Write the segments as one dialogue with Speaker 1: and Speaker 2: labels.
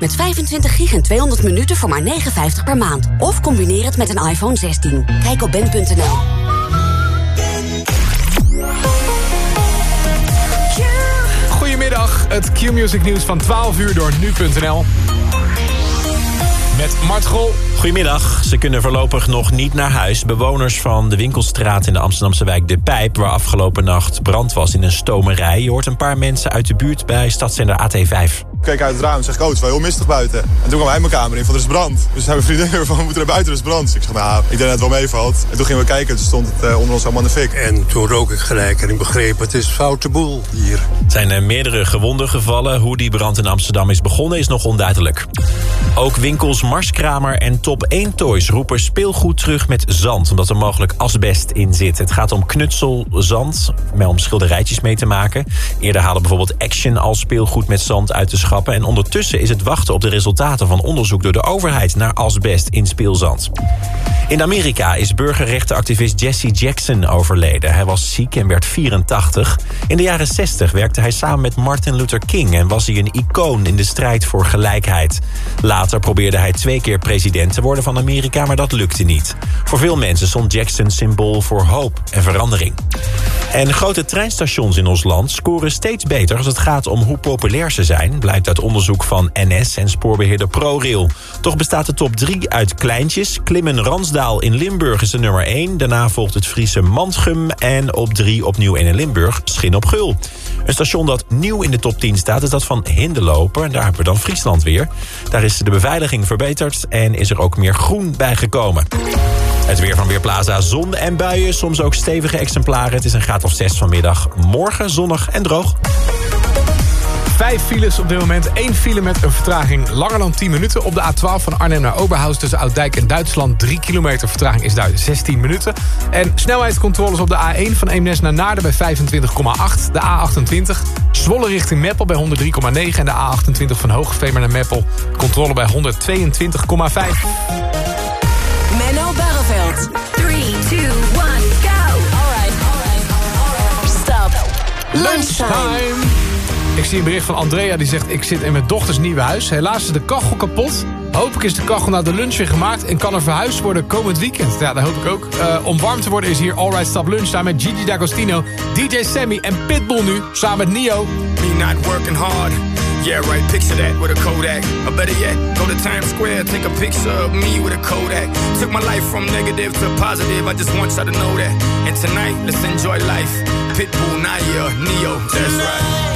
Speaker 1: Met 25 gig en 200 minuten voor maar 59 per maand. Of combineer het met een iPhone 16. Kijk op ben.nl.
Speaker 2: Goedemiddag, het Q-Music nieuws van 12 uur door nu.nl. Met Mart Gol.
Speaker 3: Goedemiddag. Ze kunnen voorlopig nog niet naar huis. Bewoners van de winkelstraat in de Amsterdamse wijk De Pijp... waar afgelopen nacht brand was in een stomerij... je hoort een paar mensen uit de buurt bij stadszender AT5
Speaker 4: keek uit het raam en zeg ik, oh, het is wel heel mistig buiten. En toen kwam hij mijn kamer in van, er is brand. Dus zei mijn vriendin van, we moeten naar buiten, er is brand. Dus ik zeg, nou, ik denk dat het wel meevalt. En toen gingen we kijken, toen stond het uh, onder ons allemaal in de fik.
Speaker 5: En toen rook ik gelijk en ik begreep, het is foute boel hier.
Speaker 3: Er zijn uh, meerdere gewonden gevallen. Hoe die brand in Amsterdam is begonnen is nog onduidelijk. Ook winkels Marskramer en Top 1 Toys roepen speelgoed terug met zand... omdat er mogelijk asbest in zit. Het gaat om knutselzand, om schilderijtjes mee te maken. Eerder haalde bijvoorbeeld Action al speelgoed met zand uit de en ondertussen is het wachten op de resultaten van onderzoek... door de overheid naar asbest in speelzand. In Amerika is burgerrechtenactivist Jesse Jackson overleden. Hij was ziek en werd 84. In de jaren 60 werkte hij samen met Martin Luther King... en was hij een icoon in de strijd voor gelijkheid. Later probeerde hij twee keer president te worden van Amerika... maar dat lukte niet. Voor veel mensen stond Jackson symbool voor hoop en verandering. En grote treinstations in ons land scoren steeds beter... als het gaat om hoe populair ze zijn... blijkt uit onderzoek van NS en spoorbeheerder ProRail. Toch bestaat de top 3 uit kleintjes. Klimmen Ransdaal in Limburg is de nummer 1. Daarna volgt het Friese Mantgum. En op 3 opnieuw in Limburg Schin op Gul. Een station dat nieuw in de top 10 staat is dat van Hindeloper. En daar hebben we dan Friesland weer. Daar is de beveiliging verbeterd en is er ook meer groen bijgekomen. Het weer van Weerplaza, zon en buien, soms ook stevige exemplaren. Het is een graad of 6 vanmiddag. Morgen zonnig en droog.
Speaker 2: Vijf files op dit moment. Eén file met een vertraging langer dan 10 minuten. Op de A12 van Arnhem naar Oberhaus tussen Ouddijk en Duitsland. 3 kilometer vertraging is daar 16 minuten. En snelheidscontroles op de A1 van Eemnes naar Naarden bij 25,8. De A28 Zwolle richting Meppel bij 103,9. En de A28 van Hoogeveen naar Meppel. Controle bij 122,5.
Speaker 6: Menno Barreveld. 3, 2, 1, go. Alright. Stop.
Speaker 2: Lunchtime. Ik zie een bericht van Andrea die zegt... ik zit in mijn dochters nieuwe huis. Helaas is de kachel kapot. Hopelijk is de kachel na de lunch weer gemaakt... en kan er verhuisd worden komend weekend. Ja, dat hoop ik ook. Uh, om warm te worden is hier All Right Stop Lunch... samen met Gigi D'Agostino, DJ Sammy en Pitbull nu... samen met Nio.
Speaker 7: Me not working hard. Yeah, right, picture that with a Kodak. Or better yet, go to Times Square, take a picture of me with a Kodak. Took my life from negative to positive, I just want y'all to know that. And tonight, let's enjoy life. Pitbull, Naya, Neo, that's right.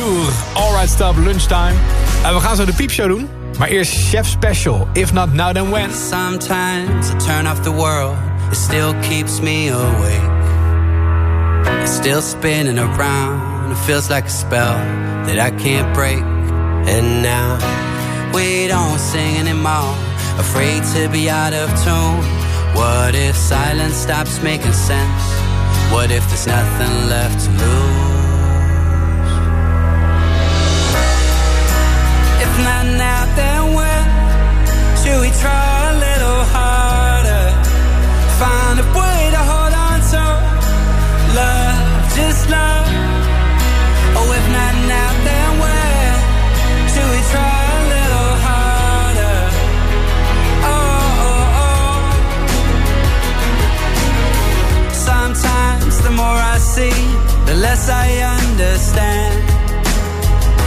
Speaker 2: Toujours. Alright, stop, lunchtime. En we gaan zo de piepshow doen. Maar eerst Chef Special. If not now, then when.
Speaker 8: Sometimes I turn off the world, it still keeps me awake. It's still spinning around, it feels like a spell that I can't break. And now we don't sing anymore, afraid to be out of tune. What if silence stops making sense? What if there's nothing left to lose? Try a little harder? Find a way to hold on to love, just love. Oh, if not now, then? Should we try a little harder? Oh, oh, oh. Sometimes the more I see, the less I understand.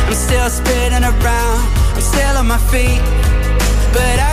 Speaker 8: I'm still spinning around, I'm still on my feet, but I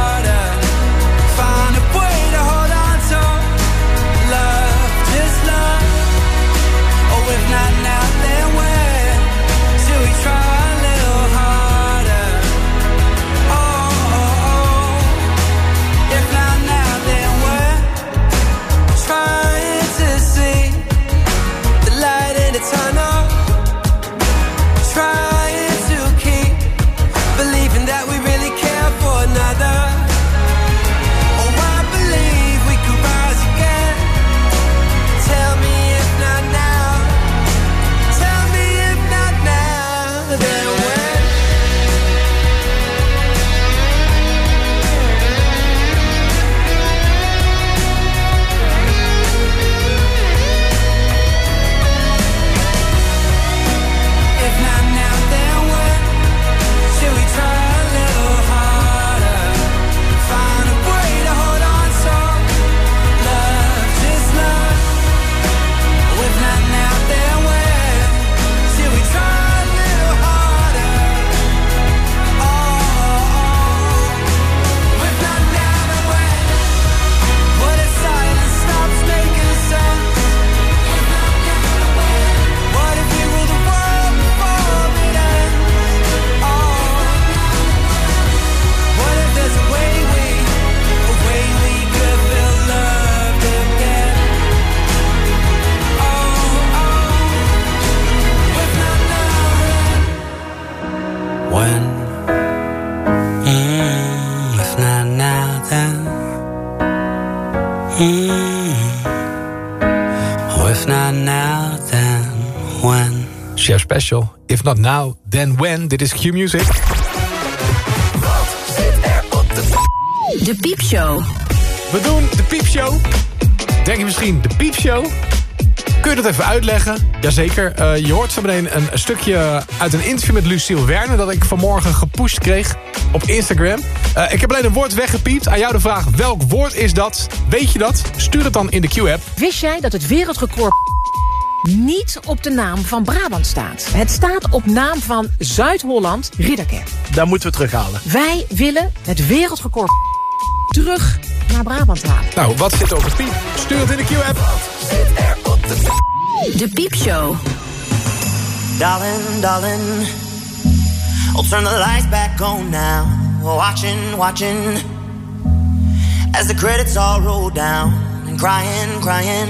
Speaker 8: Not now, then when.
Speaker 2: Dit is Q Music.
Speaker 6: De Piepshow.
Speaker 2: We doen de piepshow. Denk je misschien, de piepshow? Kun je dat even uitleggen? Jazeker. Eh je hoort zo meteen een stukje uit een interview met Lucille Werner... dat ik vanmorgen gepusht kreeg op Instagram. Eh, ik heb alleen een woord weggepiept. Aan jou de vraag, welk woord is dat? Weet je dat? Stuur het dan in de Q-app.
Speaker 9: Wist jij dat het wereldrecord niet op de naam van Brabant staat? Het staat op naam van Zuid-Holland Ridderkerk.
Speaker 10: Daar moeten we terughalen.
Speaker 9: Wij willen het wereldrecord terug naar Brabant halen.
Speaker 2: Nou, wat zit er het piep? Stuur het in de Q-app.
Speaker 6: De Piepshow.
Speaker 11: Darling, darling, I'll turn the lights back on now. Watching, watching, as the credits all roll down. And crying, crying,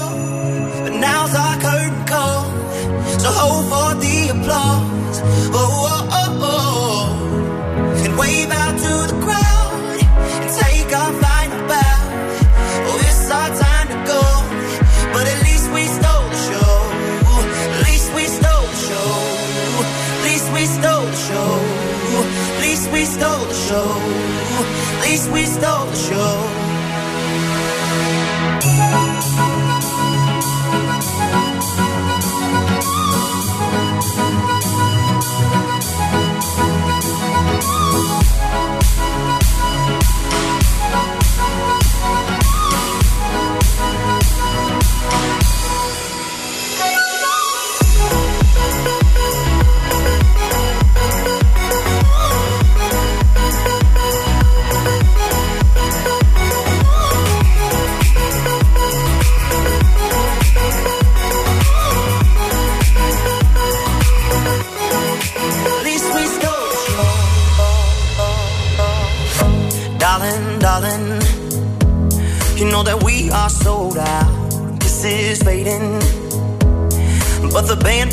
Speaker 11: now's our curtain call. So hold for the applause. Oh, oh, oh, oh. And wave out to the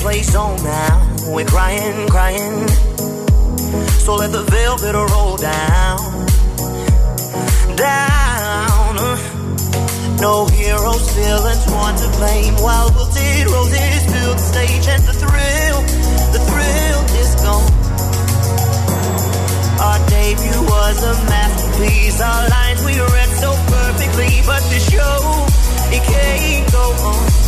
Speaker 11: play so now. We're crying, crying. So let the velvet roll down, down. No heroes, villains, want to blame. While wilted roses fill the stage, and the thrill, the thrill is gone. Our debut was a masterpiece. Our lines we read so perfectly, but the show it can't go on.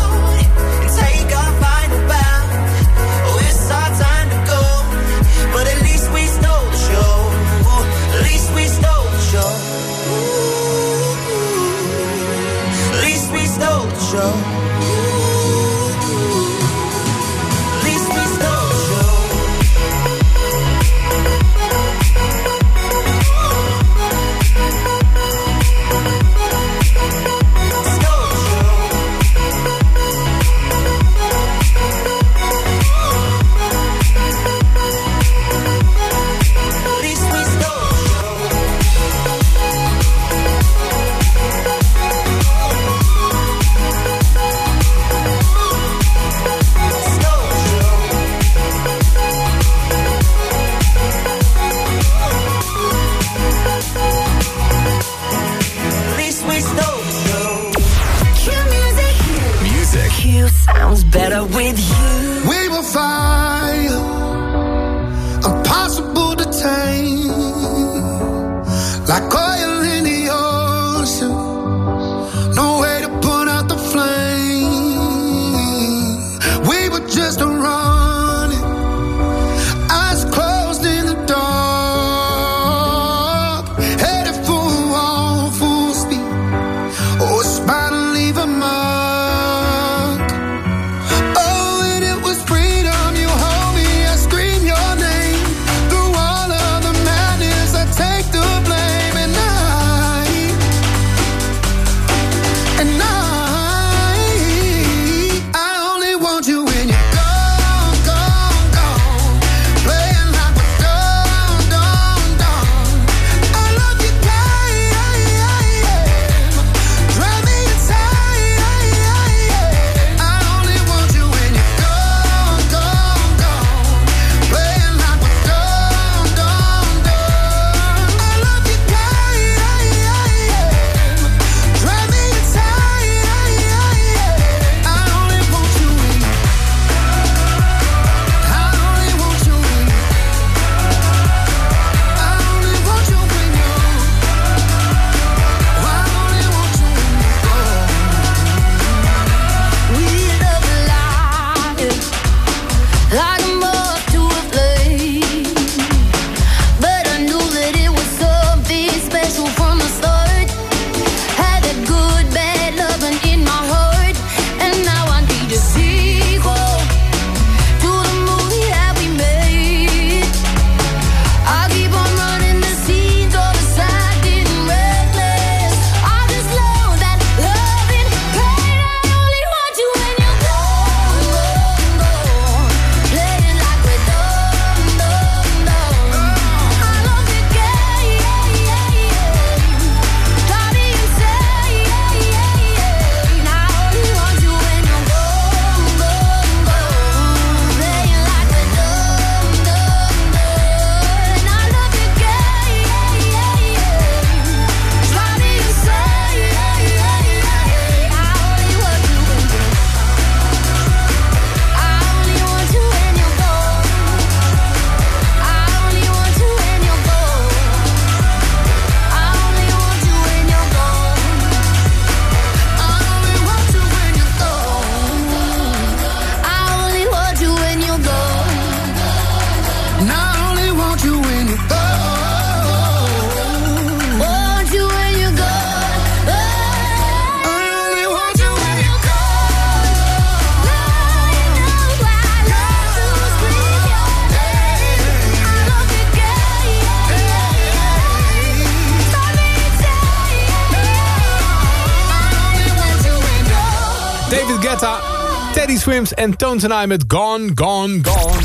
Speaker 2: Swims en Tones and I met Gone, Gone, Gone.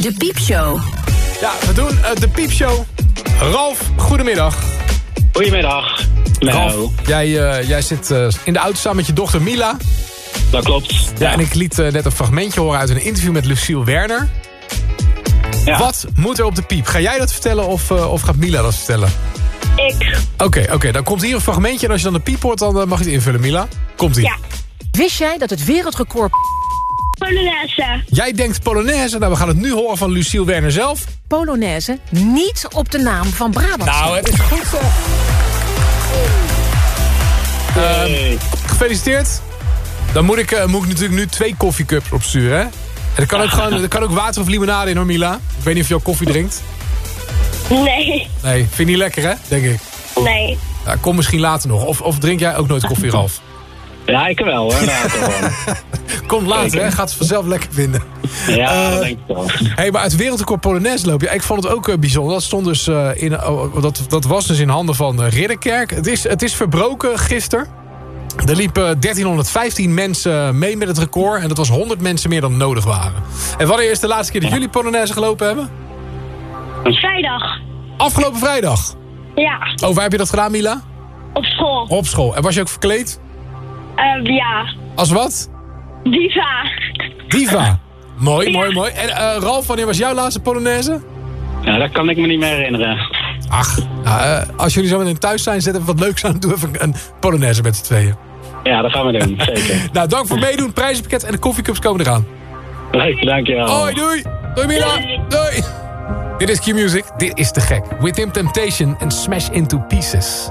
Speaker 12: De Piepshow.
Speaker 2: Ja, we doen eh, de Piepshow. Ralf, goedemiddag.
Speaker 10: Goedemiddag.
Speaker 2: Ralf,
Speaker 10: Nou,
Speaker 2: jij, eh, jij zit eh, in de auto samen met je dochter Mila.
Speaker 10: dat klopt.
Speaker 2: Ja, en ik liet net een fragmentje horen uit een interview met Lucille Werner.
Speaker 10: Ja.
Speaker 2: Wat moet er op de piep? Ga jij dat vertellen of, eh, of gaat Mila dat vertellen?
Speaker 13: Ik.
Speaker 2: Oké, oké, dan komt hier een fragmentje... en als je dan de piep hoort, dan mag je het invullen, Mila. Komt-ie.
Speaker 13: Ja.
Speaker 14: Wist jij dat het wereldrecord
Speaker 13: Polonaise.
Speaker 2: Jij denkt Polonaise. Nou, we gaan het nu horen van Lucille Werner zelf.
Speaker 14: Polonaise niet op de naam van Brabant
Speaker 2: Nou, het is goed zo. Ehm, gefeliciteerd. Dan moet ik, eh, moet ik natuurlijk nu twee koffiecups opsturen, hè? En er kan, ook gewoon, er kan ook water of limonade in, hoor, Mila. Ik weet niet of je al koffie drinkt.
Speaker 13: Nee.
Speaker 2: Nee, vind je niet lekker, hè? Denk ik.
Speaker 13: Nee.
Speaker 2: Ja, kom misschien later nog. Of, of drink jij ook nooit koffie, Ralf?
Speaker 10: Ja, ik wel hoor.
Speaker 2: Komt later, hè? Gaat het vanzelf lekker vinden.
Speaker 10: Ja, dat denk ik wel.
Speaker 2: Hey, maar uit wereldrecord Polonaise lopen. Ja, ik vond het ook eh, bijzonder. Dat, stond dus, eh, in, oh, dat, dat was dus in handen van Ridderkerk. Het is, het is verbroken gisteren. Er liepen 1315 mensen mee met het record. En dat was 100 mensen meer dan nodig waren. En wanneer is de laatste keer dat jullie Polonaise gelopen hebben?
Speaker 13: Vrijdag.
Speaker 2: Afgelopen vrijdag.
Speaker 13: Ja.
Speaker 2: Oh, waar heb je dat gedaan, Mila?
Speaker 13: Op school.
Speaker 2: Op school. En was je ook verkleed?
Speaker 13: Ehm, ja.
Speaker 2: Als wat?
Speaker 13: Diva.
Speaker 2: Diva. Mooi, mooi, mooi. En eh, Ralf, wanneer was jouw laatste Polonaise?
Speaker 10: Ja, dat kan ik me niet meer herinneren.
Speaker 2: Ach, nou, eh, als jullie zo meteen thuis zijn, zet even wat leuks aan. Doe even een Polonaise met z'n tweeën.
Speaker 10: Ja, dat gaan we doen. Zeker.
Speaker 2: Nou, dank voor meedoen. Prijzenpakket en de koffiecups komen eraan.
Speaker 10: Leuk, dankjewel.
Speaker 2: Hoi, doei. Doei, Mila. Doei. Dit is Q-Music. Dit is te gek. Within Temptation and Smash Into Pieces.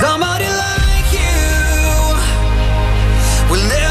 Speaker 15: Somebody like you will never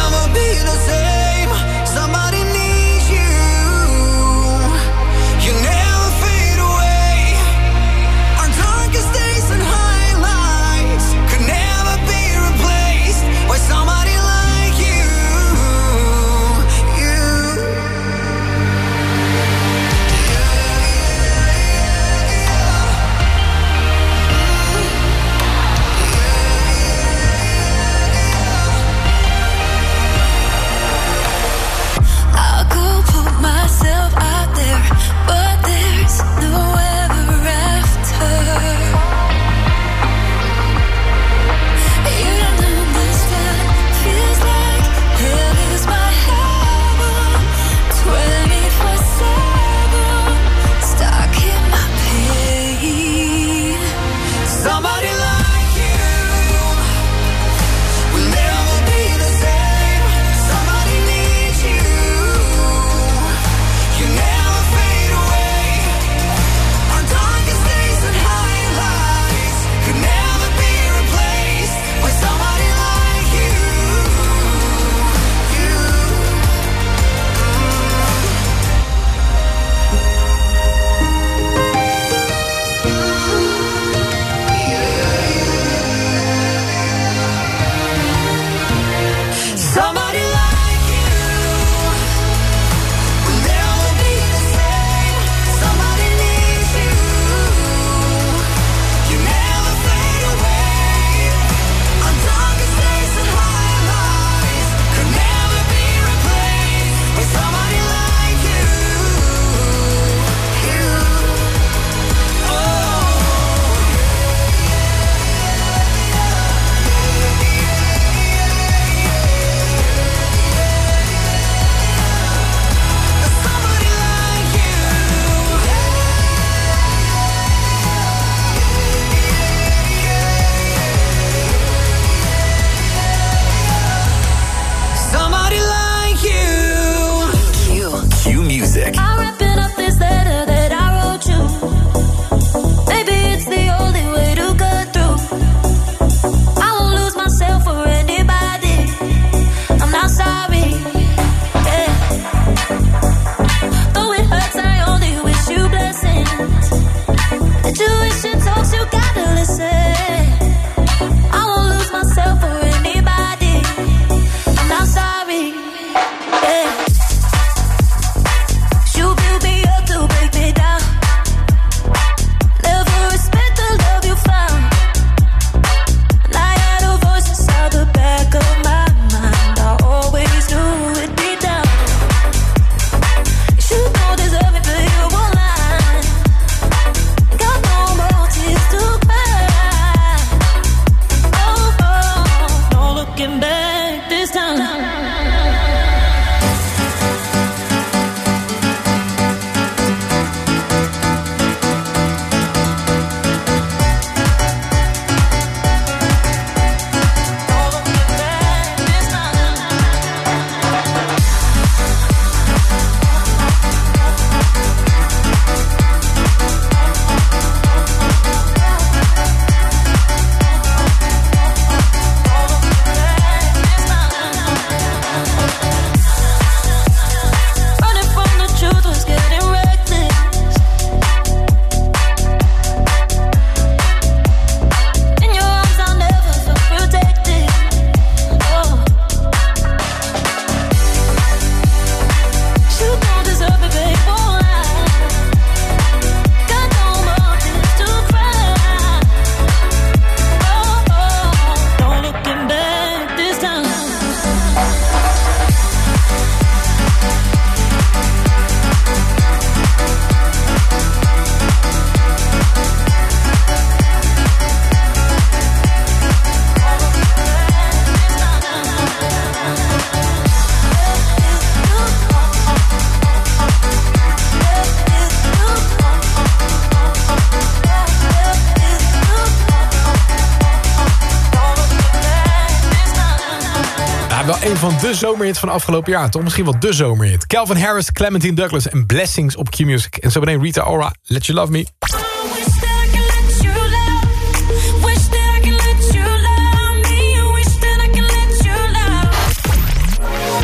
Speaker 2: de zomerhits van afgelopen jaar. Toch misschien wel de zomerhit. Calvin Harris, Clementine Douglas en Blessings op Q-Music. En zo meteen Rita Ora, Let You Love Me.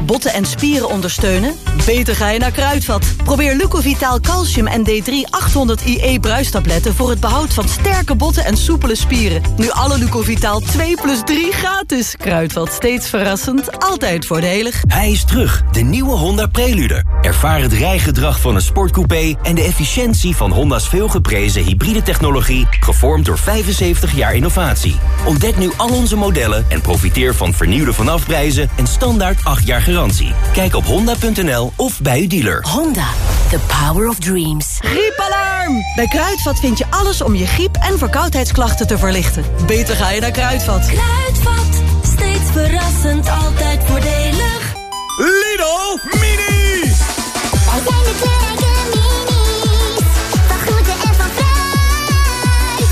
Speaker 16: Botten en spieren ondersteunen? Beter ga je naar Kruidvat. Probeer Lucovitaal Calcium en D3 800 IE bruistabletten... voor het behoud van sterke botten en soepele spieren. Nu alle Lucovitaal 2 plus 3 gratis. Kruidvat, steeds verrassend, altijd voordelig.
Speaker 17: Hij is terug, de nieuwe Honda Prelude. Ervaar het rijgedrag van een sportcoupé... en de efficiëntie van Honda's veelgeprezen hybride technologie... gevormd door 75 jaar innovatie. Ontdek nu al onze modellen en profiteer van vernieuwde vanafprijzen... en standaard 8 jaar garantie. Kijk op honda.nl of bij uw dealer.
Speaker 16: Honda, the power of dreams. Griepalarm! Bij Kruidvat vind je alles om je griep- en verkoudheidsklachten te verlichten. Beter ga je naar Kruidvat.
Speaker 6: Kruidvat, steeds verrassend, altijd voordelig.
Speaker 18: Lidl Mini!
Speaker 6: Wij zijn de kleine minis, van groente en van fruit.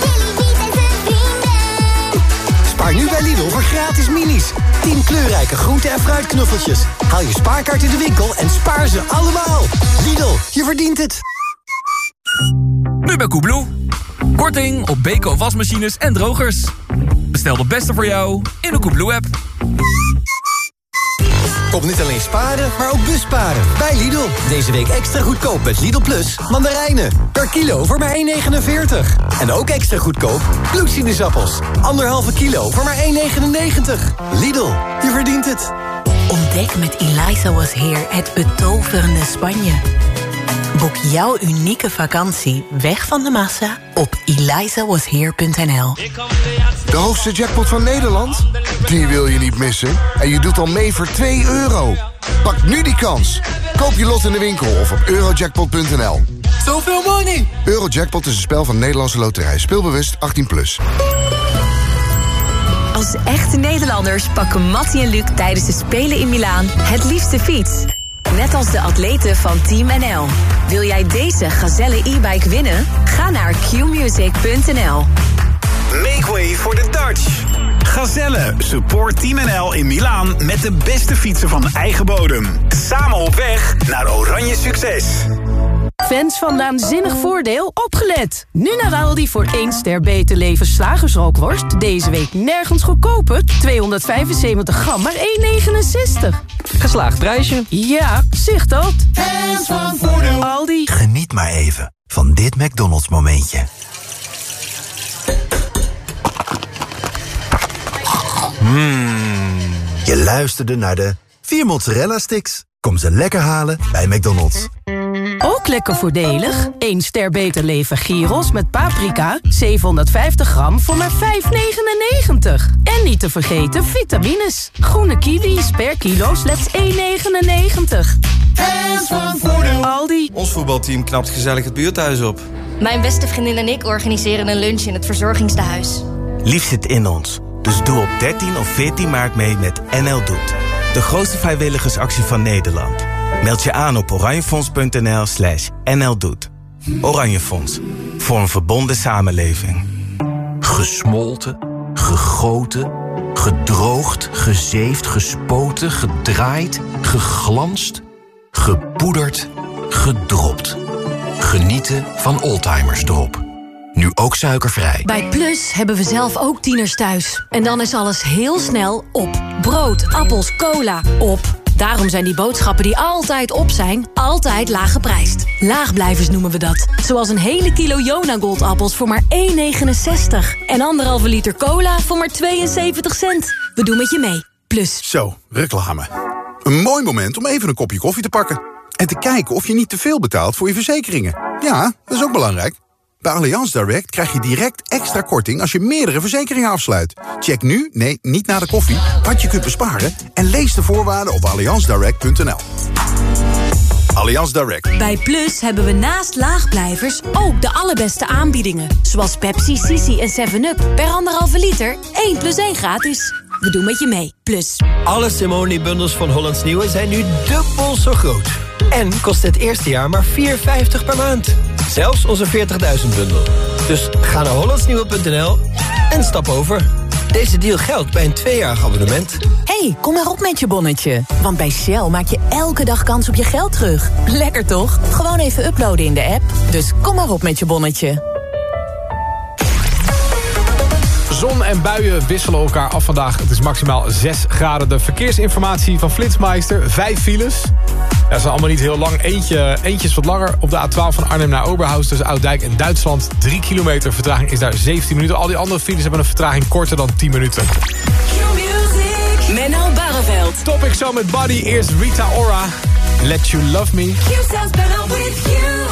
Speaker 6: Billy Beat en zijn vrienden.
Speaker 19: Spaar nu bij Lidl voor gratis minis. 10 kleurrijke groente- en fruitknuffeltjes. Haal je spaarkaart in de winkel en spaar ze allemaal. Lidl, je verdient het.
Speaker 20: Nu bij Koebloe. Korting op Beko wasmachines en drogers. Bestel de beste voor jou in de Koebloe-app.
Speaker 19: Kom niet alleen sparen, maar ook busparen. Bij Lidl. Deze week extra goedkoop met Lidl Plus mandarijnen. Per kilo voor maar 1,49. En ook extra goedkoop bloedsinusappels. Anderhalve kilo voor maar 1,99. Lidl, je verdient het.
Speaker 21: Ontdek met Eliza Was Here het betoverende Spanje. Boek jouw unieke vakantie weg van de massa op elizawasheer.nl.
Speaker 22: De hoogste jackpot van Nederland? Die wil je niet missen. En je doet al mee voor 2 euro. Pak nu die kans. Koop je lot in de winkel of op eurojackpot.nl.
Speaker 20: Zoveel money!
Speaker 22: Eurojackpot is een spel van Nederlandse Loterij. Speelbewust 18+. Plus.
Speaker 12: Als echte Nederlanders pakken Mattie en Luc tijdens de Spelen in Milaan het liefste fiets. Net als de atleten van Team NL. Wil jij deze Gazelle e-bike winnen? Ga naar qmusic.nl.
Speaker 23: Make way for the Dutch. Gazelle, support Team NL in Milaan met de beste fietsen van eigen bodem. Samen op weg naar oranje succes.
Speaker 9: Fans van Naanzinnig Voordeel, opgelet! Nu naar Aldi voor 1 ster beter leven slagersrookworst. Deze week nergens goedkoper. 275 gram, maar 1,69.
Speaker 24: Geslaagd prijsje.
Speaker 9: Ja, zicht dat.
Speaker 15: Fans van Voordeel.
Speaker 9: Aldi.
Speaker 25: Geniet maar even van dit McDonald's momentje. Mmm. Je luisterde naar de vier mozzarella sticks. Kom ze lekker halen bij McDonald's.
Speaker 9: Ook lekker voordelig. 1 ster beter leven gyros met paprika. 750 gram voor maar 5,99. En niet te vergeten vitamines. Groene kiwis per kilo slechts 1,99.
Speaker 15: Fans van Voordeel.
Speaker 9: Aldi.
Speaker 26: Ons voetbalteam knapt gezellig het buurthuis op.
Speaker 13: Mijn beste vriendin en ik organiseren een lunch in het verzorgingstehuis.
Speaker 27: Lief zit in ons. Dus doe op 13 of 14 maart mee met NL Doet. De grootste vrijwilligersactie van Nederland. Meld je aan op oranjefonds.nl slash nldoet. Oranje Fonds. Voor een verbonden samenleving.
Speaker 28: Gesmolten, gegoten, gedroogd, gezeefd, gespoten, gedraaid, geglanst, gepoederd, gedropt. Genieten van Oldtimers Drop. Nu ook suikervrij.
Speaker 29: Bij Plus hebben we zelf ook tieners thuis. En dan is alles heel snel op. Brood, appels, cola, op. Daarom zijn die boodschappen die altijd op zijn, altijd laag geprijsd. Laagblijvers noemen we dat. Zoals een hele kilo Jona Goldappels voor maar 1,69. En anderhalve liter cola voor maar 72 cent. We doen met je mee. Plus.
Speaker 30: Zo, reclame. Een mooi moment om even een kopje koffie te pakken. En te kijken of je niet te veel betaalt voor je verzekeringen. Ja, dat is ook belangrijk. Bij Allianz Direct krijg je direct extra korting als je meerdere verzekeringen afsluit. Check nu, nee, niet na de koffie, wat je kunt besparen... en lees de voorwaarden op allianzdirect.nl. Allianz Direct.
Speaker 29: Bij Plus hebben we naast laagblijvers ook de allerbeste aanbiedingen. Zoals Pepsi, Sisi en 7-Up. Per anderhalve liter, 1 plus 1 gratis. We doen met je mee. Plus.
Speaker 19: Alle Simone-bundels van Hollands Nieuwe zijn nu dubbel zo groot. En kost het eerste jaar maar 4,50 per maand. Zelfs onze 40.000 bundel. Dus ga naar hollandsnieuwe.nl en stap over.
Speaker 31: Deze deal geldt bij een tweejarig abonnement.
Speaker 12: hey, kom maar op met je bonnetje. Want bij Shell maak je elke dag kans op je geld terug. Lekker toch? Gewoon even uploaden in de app. Dus kom maar op met je bonnetje.
Speaker 32: Zon en buien wisselen elkaar af vandaag. Het is maximaal 6 graden. De verkeersinformatie van Flitsmeister. Vijf files. Dat zijn allemaal niet heel lang. Eentje, eentje is wat langer. Op de A12 van Arnhem naar Oberhaus tussen Ouddijk en Duitsland. 3 kilometer. Vertraging is daar 17 minuten. Al die andere files hebben een vertraging korter dan 10 minuten. Topic zo met Buddy. Eerst Rita Ora.
Speaker 33: Let You Love Me.
Speaker 34: Better with you.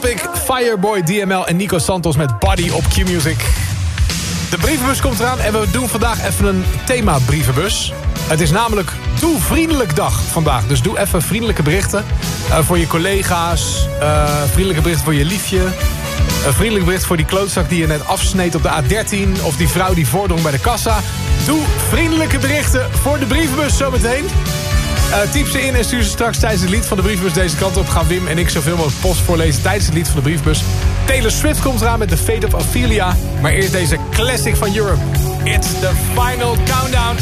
Speaker 2: Topic, Fireboy, DML en Nico Santos met Body op Q-Music. De brievenbus komt eraan en we doen vandaag even een thema brievenbus. Het is namelijk Doe Vriendelijk Dag vandaag. Dus doe even vriendelijke berichten eh, voor je collega's. eh, vriendelijke berichten voor je liefje. Een vriendelijk bericht voor die klootzak die je net afsneed op de A13. Of die vrouw die voordrong bij de kassa. Doe vriendelijke berichten voor de brievenbus zometeen. Eh typ ze in en stuur ze straks tijdens het lied van de brievenbus deze kant op. Gaan Wim en ik zoveel mogelijk post voorlezen tijdens het lied van de brievenbus. Taylor Swift komt eraan met The Fate of Ophelia. Maar eerst deze classic van Europe. It's the final countdown.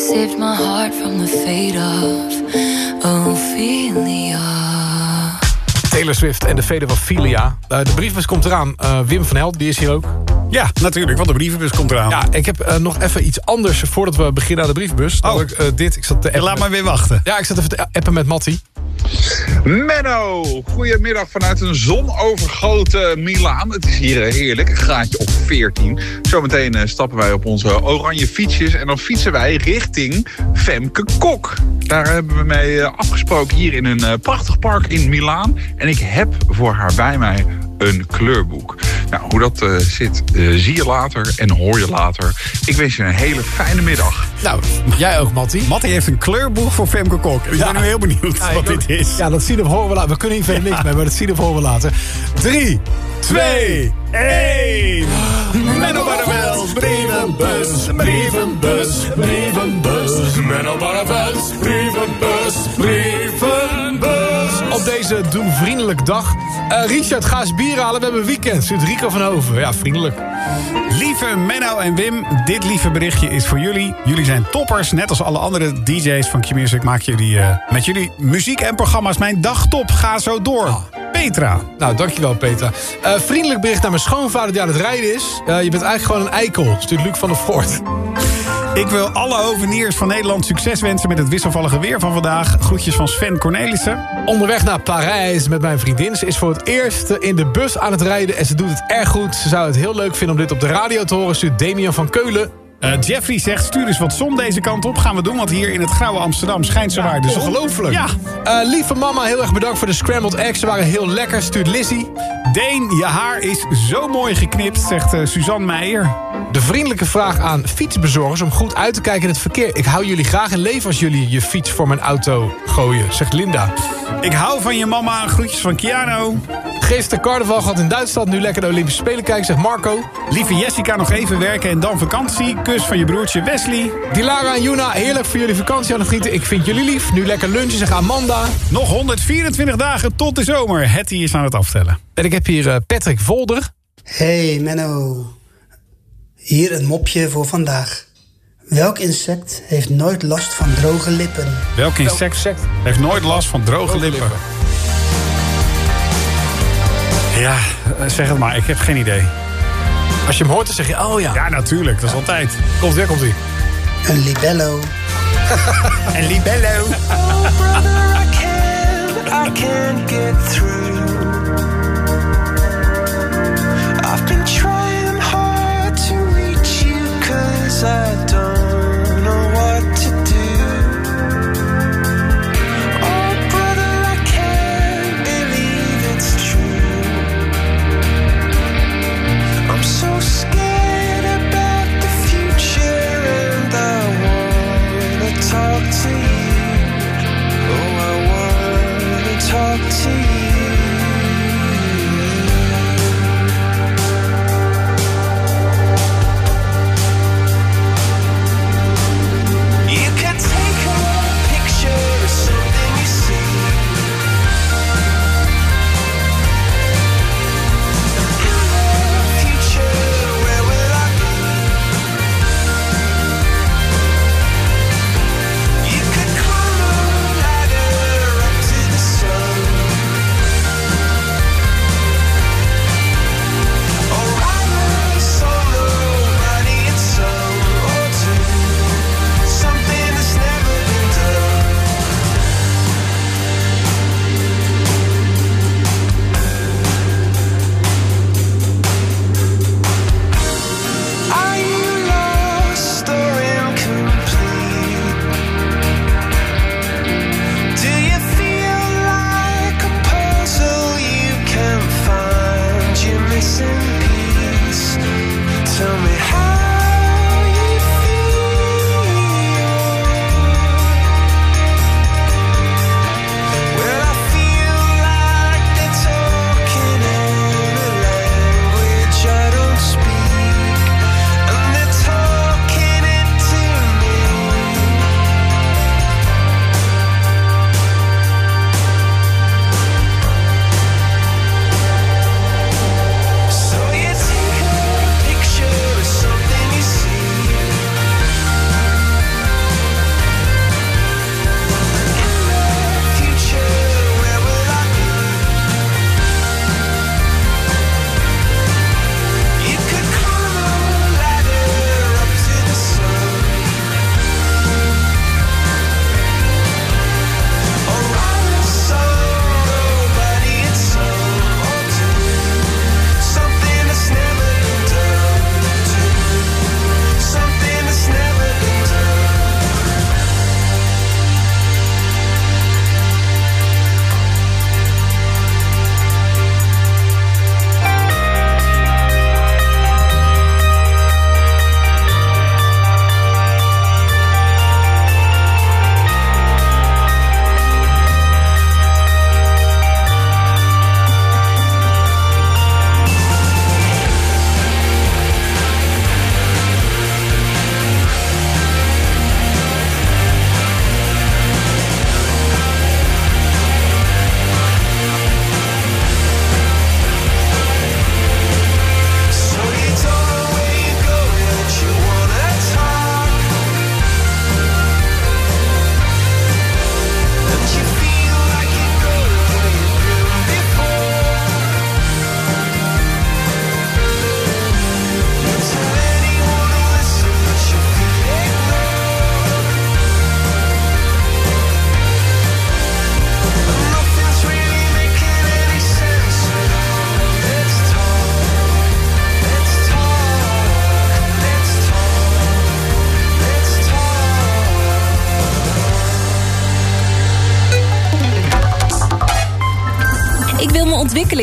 Speaker 34: Saved my heart from the fate of Ophelia.
Speaker 2: Taylor Swift en de Fede van Filia. Eh, de brievenbus komt eraan. Eh, Wim van Held, die is hier ook.
Speaker 35: Ja, natuurlijk, want de brievenbus komt eraan.
Speaker 2: Ja, ik heb eh, nog even iets anders voordat we beginnen aan de brievenbus. Eh, dit, ik zat te appen
Speaker 35: laat maar weer wachten.
Speaker 2: Ja, ik zat even te appen met Mattie.
Speaker 36: Menno, goedemiddag vanuit een zonovergoten Milaan. Het is hier heerlijk, een graadje op 14. Zometeen eh, stappen wij op onze oranje fietsjes en dan fietsen wij richting Femke Kok. Daar hebben we mee eh, afgesproken hier in een eh, prachtig park in Milaan. En ik heb voor haar bij mij een kleurboek. Nou, hoe dat eh, zit, zie je later en hoor je later. Ik wens je een hele fijne middag.
Speaker 2: Nou, jij ook, Mattie.
Speaker 35: Mattie heeft een kleurboek voor Femke Kok. Ik ben nu heel benieuwd
Speaker 2: Ja,
Speaker 35: wat dit is.
Speaker 2: Ja, dat zien of horen we later. We kunnen hier verder niks mee, maar dat zien of horen we later. 3, 2, 1.
Speaker 35: Menno Barneveld, brievenbus, brievenbus, brievenbus.
Speaker 2: Menno Barneveld, brievenbus, brievenbus. Op deze Doe Vriendelijk dag. Eh, Richard, ga eens bier halen. We hebben weekend. Stuurt Rico van Hoven. Ja, vriendelijk.
Speaker 35: Lieve Menno en Wim, dit lieve berichtje is voor jullie. Jullie zijn toppers, net als alle andere DJ's van Q-Music... maak jullie eh, met jullie muziek en programma's mijn dagtop. Ga zo door. Petra.
Speaker 2: Nou, dankjewel Peter. Eh, vriendelijk bericht naar mijn schoonvader die aan het rijden is. Je bent eigenlijk gewoon een eikel. Stuurt Luc van der Voort.
Speaker 35: Ik wil alle hoveniers van Nederland succes wensen met het wisselvallige weer van vandaag. Groetjes van Sven Cornelissen.
Speaker 2: Onderweg naar Parijs met mijn vriendin. Ze is voor het eerst in de bus aan het rijden en ze doet het erg goed. Ze zou het heel leuk vinden om dit op de radio te horen. Stuurt Damian van Keulen.
Speaker 35: Eh, Jeffrey zegt, stuur eens wat zon deze kant op. Gaan we doen, want hier in het grauwe Amsterdam schijnt zo waar de zon.
Speaker 2: Ongelooflijk.
Speaker 35: Ja.
Speaker 2: Eh, lieve mama, heel erg bedankt voor de scrambled eggs. Ze waren heel lekker, stuurt Lizzie.
Speaker 35: Deen, je haar is zo mooi geknipt, zegt eh, Suzanne Meijer.
Speaker 2: De vriendelijke vraag aan fietsbezorgers om goed uit te kijken in het verkeer. Ik hou jullie graag in leven als jullie je fiets voor mijn auto gooien, zegt Linda.
Speaker 35: Ik hou van je mama, groetjes van Kiano.
Speaker 2: Gisteren carnaval gehad in Duitsland, nu lekker de Olympische Spelen kijken, zegt Marco.
Speaker 35: Lieve Jessica, nog even werken en dan vakantie. Kus van je broertje Wesley.
Speaker 2: Dilara en Juna, heerlijk voor jullie vakantie aan het genieten. Ik vind jullie lief. Nu lekker lunchen, zegt Amanda.
Speaker 35: Nog 124 dagen tot de zomer. Hetty is aan het aftellen.
Speaker 2: En ik heb hier eh, Patrick Volder.
Speaker 37: Hey Menno. Hier een mopje voor vandaag. Welk insect heeft nooit last van droge lippen?
Speaker 35: Welk insect heeft nooit last van droge lippen? Ja, eh, zeg het maar. Ik heb geen idee.
Speaker 2: Als je hem hoort, dan zeg je, oh ja.
Speaker 35: Ja, natuurlijk. Dat is altijd.
Speaker 2: Komt weer, komt ie.
Speaker 37: Een libello.
Speaker 35: Een libello.
Speaker 38: Oh, brother, I can't, I can't get through. 记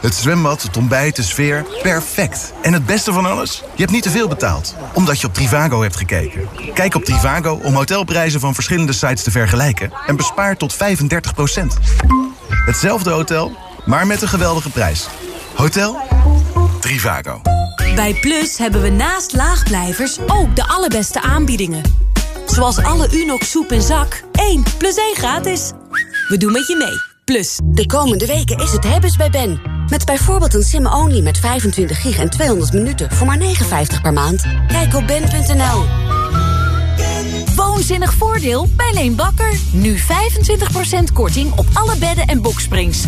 Speaker 39: Het zwembad, het ontbijt, de sfeer, perfect. En het beste van alles? Je hebt niet te veel betaald, omdat je op Trivago hebt gekeken. Kijk op Trivago om hotelprijzen van verschillende sites te vergelijken... en bespaar tot 35% Hetzelfde hotel, maar met een geweldige prijs. Hotel Trivago.
Speaker 29: Bij Plus hebben we naast laagblijvers ook de allerbeste aanbiedingen. Zoals alle Unox soep en zak, 1 plus 1 gratis. We doen met je mee. Plus.
Speaker 40: De komende weken is het hebben's bij Ben. Met bijvoorbeeld een sim-only met 25 gig en 200 minuten voor maar 59 per maand. Kijk op ben.nl.
Speaker 41: Woonzinnig voordeel bij Leen Bakker. Nu 25% korting op alle bedden en boksprings. 25%!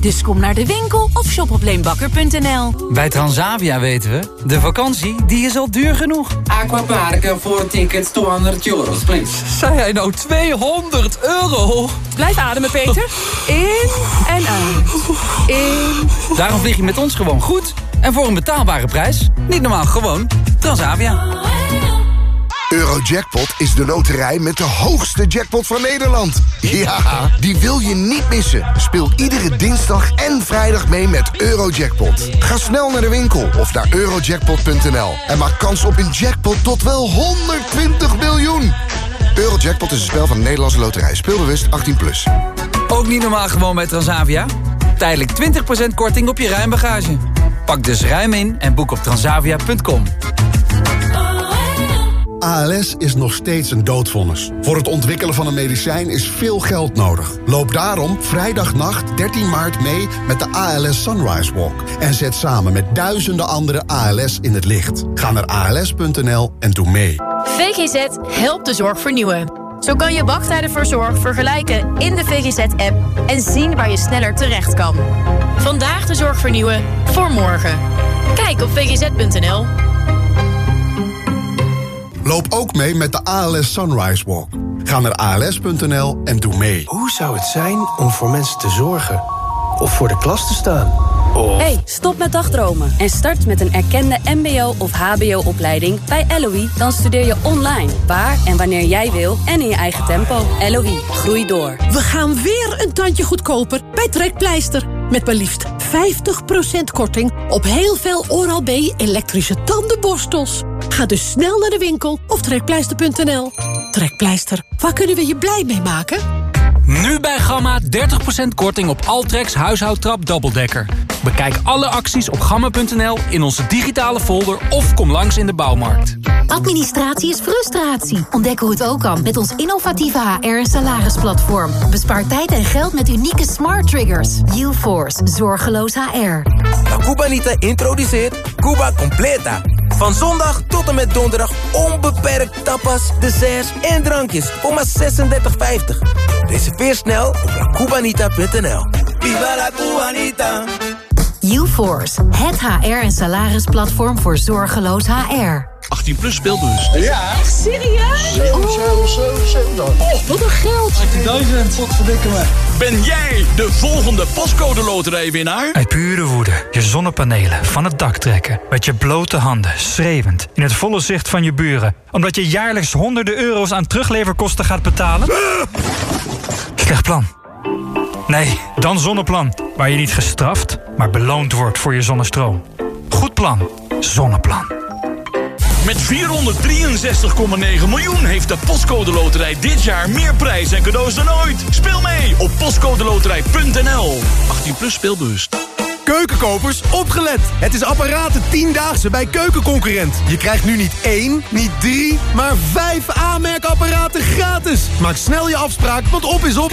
Speaker 41: Dus kom naar de winkel of shop op leenbakker.nl.
Speaker 24: Bij Transavia weten we, de vakantie die is al duur genoeg.
Speaker 42: Aquaparken voor tickets 200 euro, please.
Speaker 24: Zei hij nou 200 euro?
Speaker 29: Blijf ademen, Peter. In en uit. In.
Speaker 24: Daarom vlieg je met ons gewoon goed. En voor een betaalbare prijs. Niet normaal, gewoon Transavia.
Speaker 22: Eurojackpot is de loterij met de hoogste jackpot van Nederland. Ja, die wil je niet missen. Speel iedere dinsdag en vrijdag mee met Eurojackpot. Ga snel naar de winkel of naar eurojackpot.nl en maak kans op een jackpot tot wel 120 miljoen. Eurojackpot is een spel van de Nederlandse loterij. Speelbewust 18+. Plus.
Speaker 24: Ook niet normaal gewoon bij Transavia? Tijdelijk 20% korting op je ruimbagage. Pak dus ruim in en boek op transavia.com.
Speaker 30: ALS is nog steeds een doodvonnis. Voor het ontwikkelen van een medicijn is veel geld nodig. Loop daarom vrijdagnacht 13 maart mee met de ALS Sunrise Walk. En zet samen met duizenden andere ALS in het licht. Ga naar als.nl en doe mee.
Speaker 43: VGZ helpt de zorg vernieuwen. Zo kan je wachttijden voor zorg vergelijken in de VGZ-app... en zien waar je sneller terecht kan. Vandaag de zorg vernieuwen voor morgen. Kijk op vgz.nl.
Speaker 30: Loop ook mee met de ALS Sunrise Walk. Ga naar als.nl en doe mee.
Speaker 31: Hoe zou het zijn om voor mensen te zorgen? Of voor de klas te staan? Of...
Speaker 29: Hey, stop met dagdromen en start met een erkende mbo- of hbo-opleiding bij LOE. Dan studeer je online, waar en wanneer jij wil en in je eigen tempo. LOE, groei door.
Speaker 14: We gaan weer een tandje goedkoper bij Trekpleister. Met maar liefst 50% korting op heel veel Oral-B elektrische tandenborstels. Ga dus snel naar de winkel of trekpleister.nl. Trekpleister, waar kunnen we je blij mee maken?
Speaker 24: Nu bij Gamma 30% korting op Altrex huishoudtrap dubbeldekker. Bekijk alle acties op gamma.nl in onze digitale folder of kom langs in de bouwmarkt.
Speaker 29: Administratie is frustratie. Ontdek hoe het ook kan met ons innovatieve HR- en salarisplatform. Bespaar tijd en geld met unieke smart triggers. UForce, zorgeloos HR.
Speaker 44: La Cubanita introduceert Cuba Completa. Van zondag tot en met donderdag onbeperkt tapas, desserts en drankjes voor maar 36,50. Reserveer snel op lacubanita.nl. Viva la Cubanita!
Speaker 29: UForce, het HR- en salarisplatform voor zorgeloos HR.
Speaker 20: 18 plus speelbus.
Speaker 14: Ja. Echt serieus?
Speaker 20: 7, 7, 7, 7.
Speaker 14: Oh, wat een geld.
Speaker 20: 18.000. Wat verdikken me. Ben jij de volgende pascode loterijwinnaar?
Speaker 45: Uit pure woede je zonnepanelen van het dak trekken. Met je blote handen, schreeuwend, in het volle zicht van je buren. Omdat je jaarlijks honderden euro's aan terugleverkosten gaat betalen? Slecht plan. Nee, dan Zonneplan. Waar je niet gestraft, maar beloond wordt voor je zonnestroom. Goed plan. Zonneplan.
Speaker 20: Met 463,9 miljoen heeft de Postcode Loterij dit jaar meer prijs en cadeaus dan ooit. Speel mee op postcodeloterij.nl. 18 plus speelbewust.
Speaker 15: Keukenkopers, opgelet! Het is apparaten 10-daagse bij Keukenconcurrent. Je krijgt nu niet één, niet drie, maar vijf aanmerkapparaten gratis. Maak snel je afspraak, want op is op.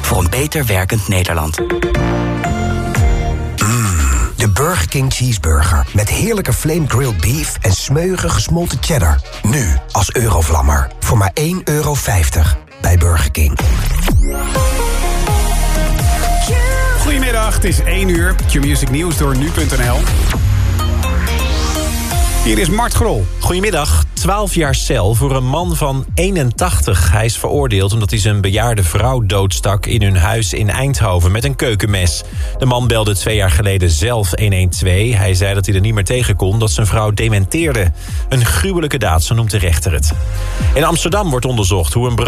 Speaker 46: voor een beter werkend Nederland.
Speaker 39: De Burger King Cheeseburger. Met heerlijke flame grilled beef en smeuige gesmolten cheddar. Nu als Eurovlammer. Voor maar 1,50 euro bij Burger King.
Speaker 35: Goedemiddag, het is 1 uur. Q-Music Nieuws door nu.nl. Hier is Mart Grol.
Speaker 3: Goedemiddag. 12 jaar cel voor een man van 81. Hij is veroordeeld omdat hij zijn bejaarde vrouw doodstak... in hun huis in Eindhoven met een keukenmes. De man belde twee jaar geleden zelf 112. Hij zei dat hij er niet meer tegen kon dat zijn vrouw dementeerde. Een gruwelijke daad, zo noemt de rechter het. In Amsterdam wordt onderzocht hoe een